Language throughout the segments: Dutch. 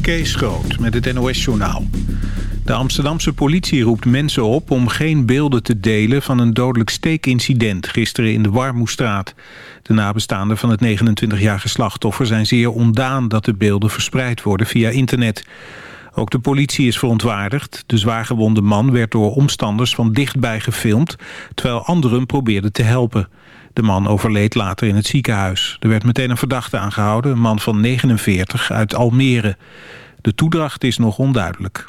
Kees Groot met het NOS-journaal. De Amsterdamse politie roept mensen op om geen beelden te delen... van een dodelijk steekincident gisteren in de Warmoestraat. De nabestaanden van het 29-jarige slachtoffer zijn zeer ondaan... dat de beelden verspreid worden via internet. Ook de politie is verontwaardigd. De zwaargewonde man werd door omstanders van dichtbij gefilmd... terwijl anderen probeerden te helpen. De man overleed later in het ziekenhuis. Er werd meteen een verdachte aangehouden, een man van 49 uit Almere. De toedracht is nog onduidelijk.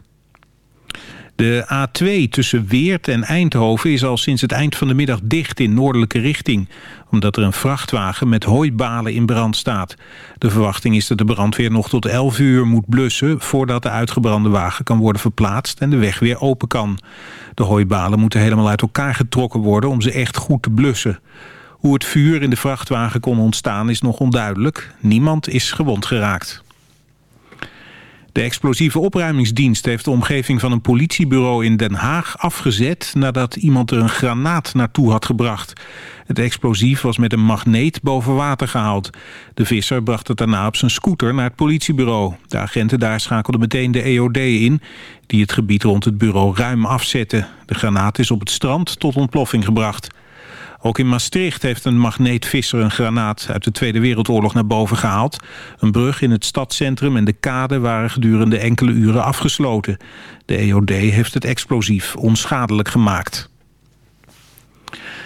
De A2 tussen Weert en Eindhoven is al sinds het eind van de middag dicht in noordelijke richting, omdat er een vrachtwagen met hooibalen in brand staat. De verwachting is dat de brandweer nog tot 11 uur moet blussen voordat de uitgebrande wagen kan worden verplaatst en de weg weer open kan. De hooibalen moeten helemaal uit elkaar getrokken worden om ze echt goed te blussen. Hoe het vuur in de vrachtwagen kon ontstaan is nog onduidelijk. Niemand is gewond geraakt. De explosieve opruimingsdienst heeft de omgeving van een politiebureau in Den Haag afgezet nadat iemand er een granaat naartoe had gebracht. Het explosief was met een magneet boven water gehaald. De visser bracht het daarna op zijn scooter naar het politiebureau. De agenten daar schakelden meteen de EOD in, die het gebied rond het bureau ruim afzette. De granaat is op het strand tot ontploffing gebracht. Ook in Maastricht heeft een magneetvisser een granaat uit de Tweede Wereldoorlog naar boven gehaald. Een brug in het stadscentrum en de kade waren gedurende enkele uren afgesloten. De EOD heeft het explosief onschadelijk gemaakt.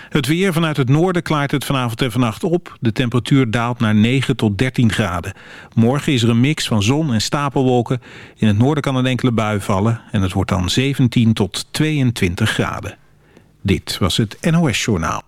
Het weer vanuit het noorden klaart het vanavond en vannacht op. De temperatuur daalt naar 9 tot 13 graden. Morgen is er een mix van zon en stapelwolken. In het noorden kan een enkele bui vallen. En het wordt dan 17 tot 22 graden. Dit was het NOS Journaal.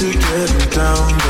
to get me down.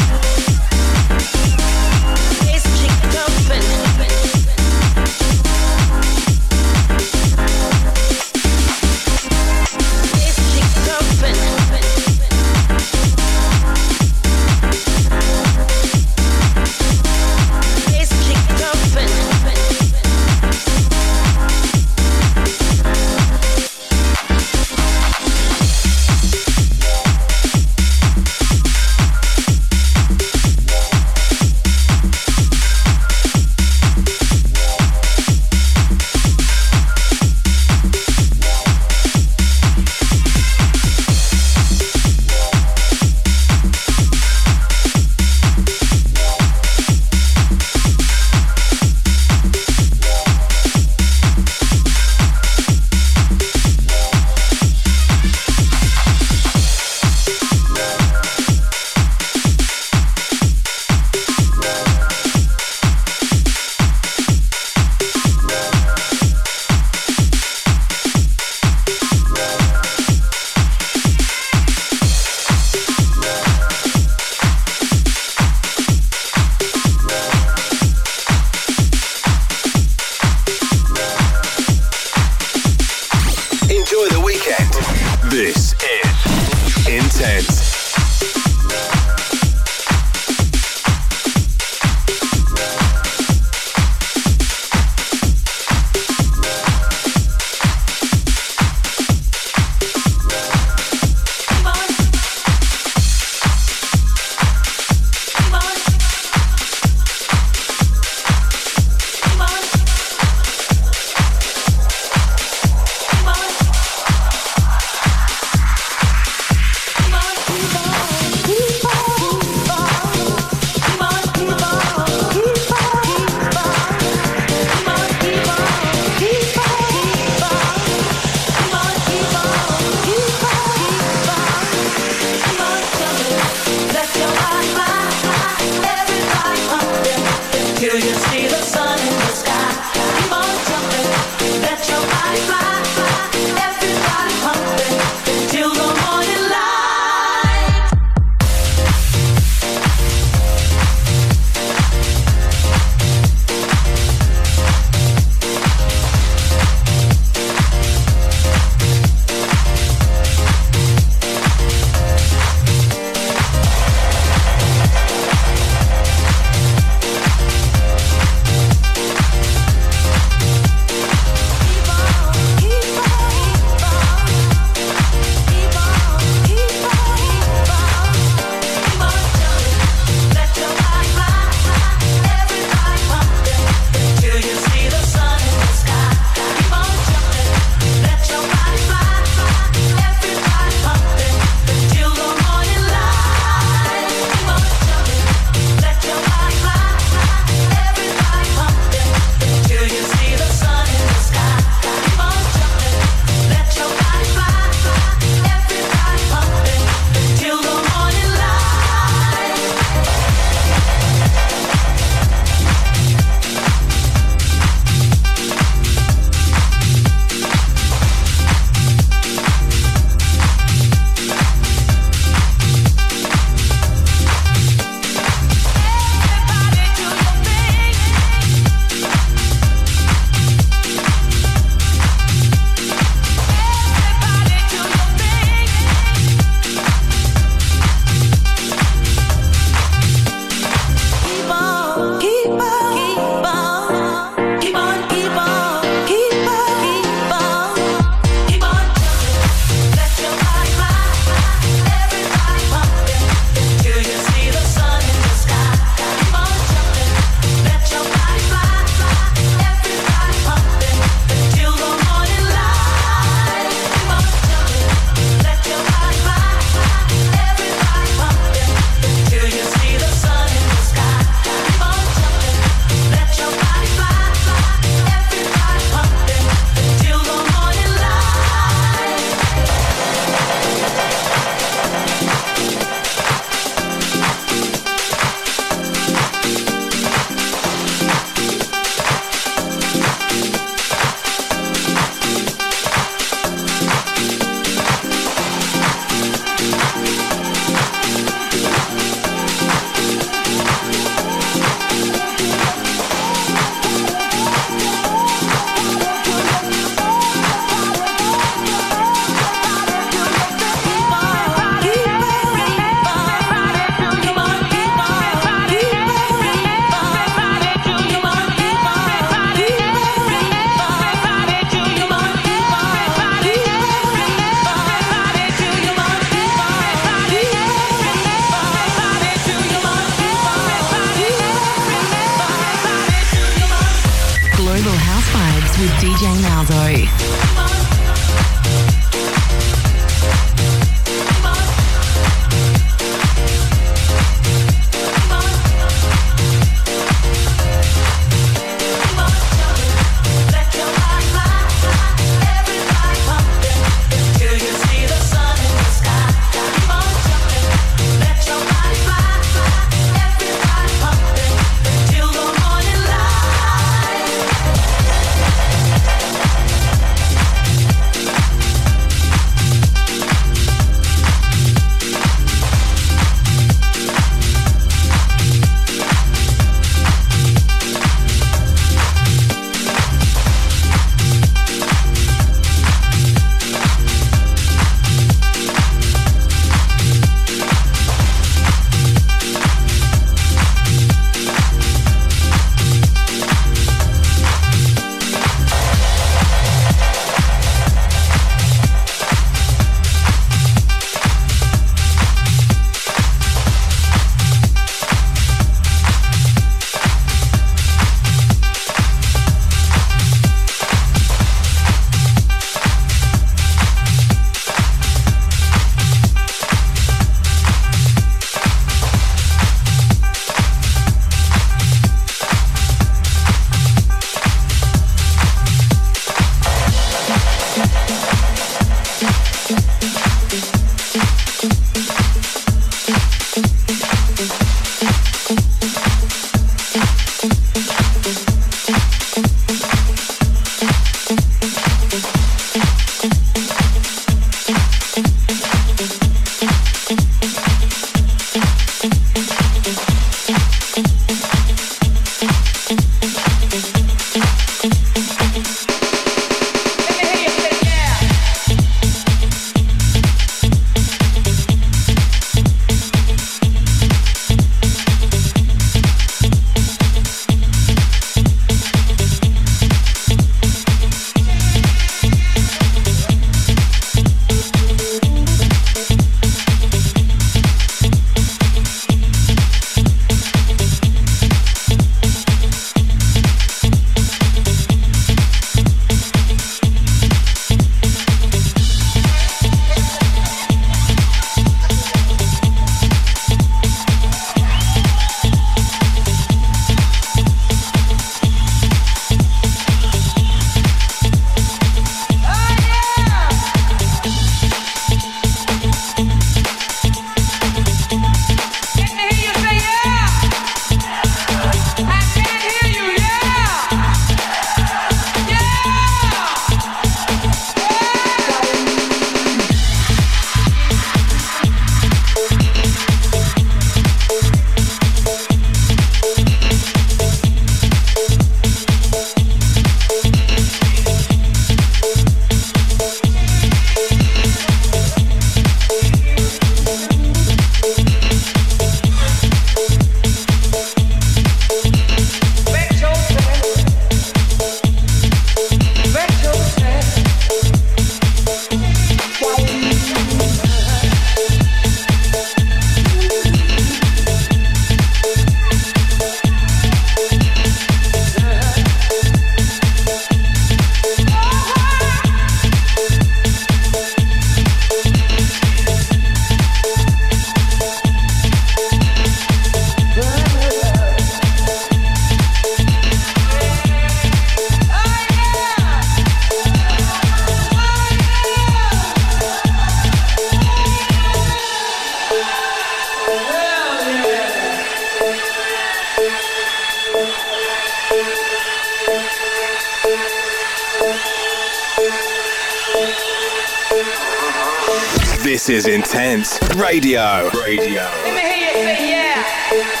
This is Intense Radio. Radio. Let me hear you say yeah.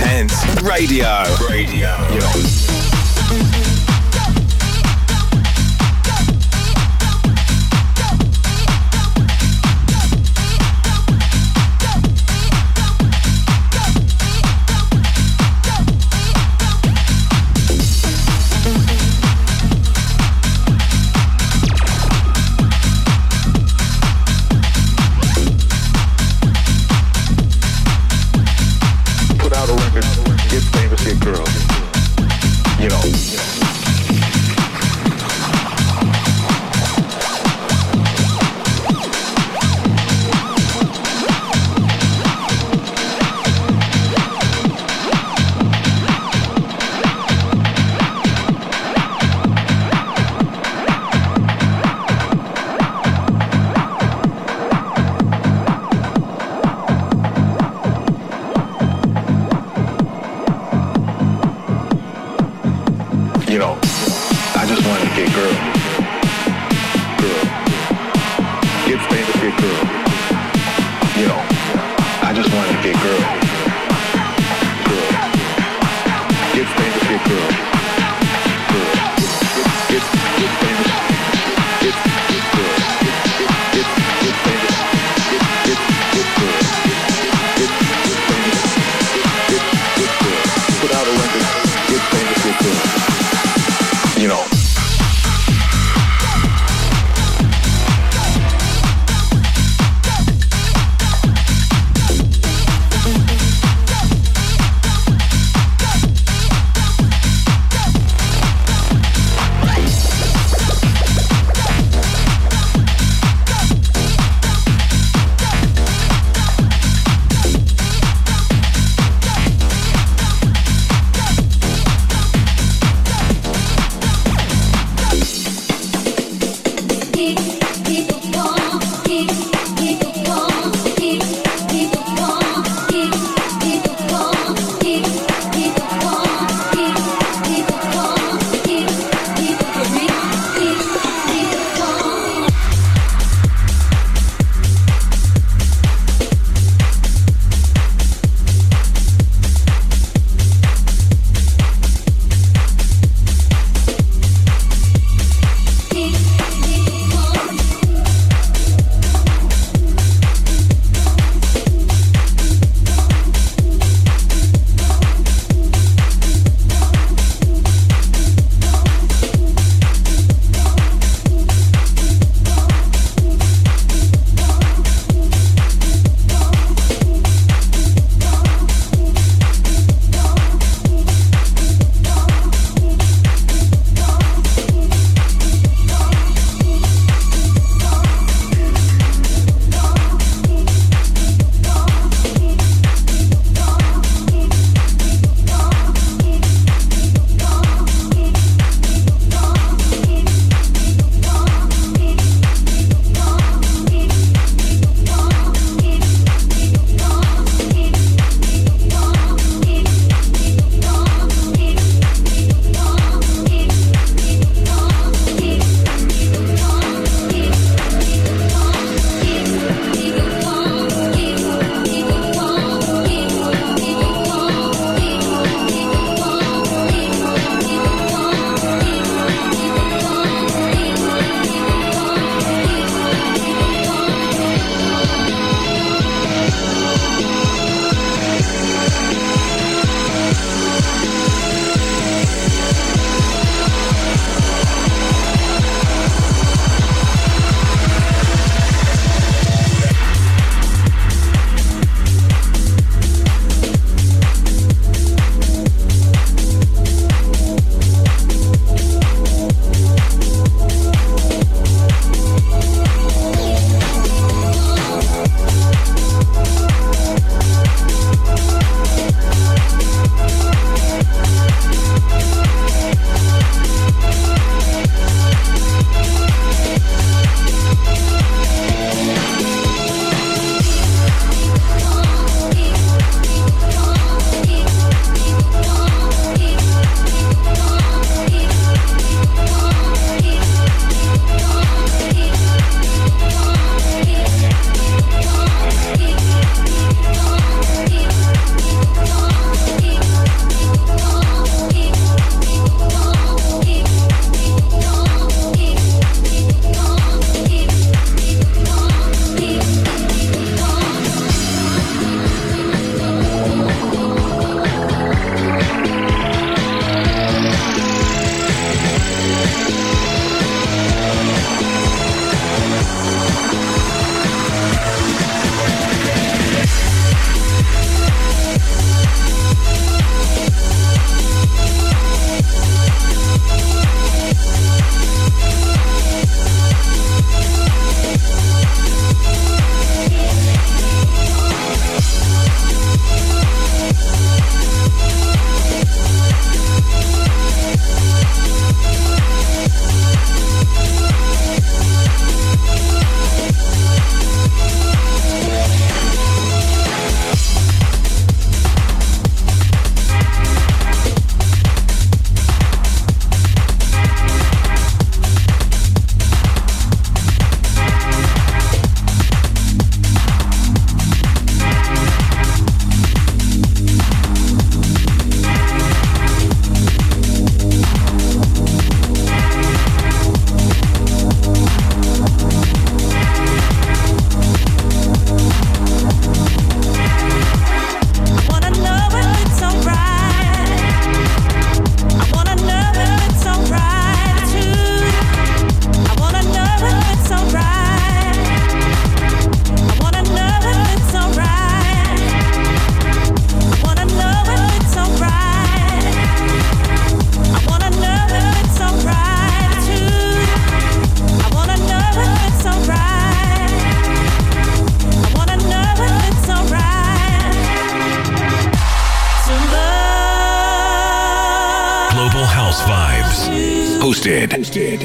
Intense Radio. Radio. Yo.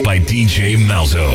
By DJ Malzo.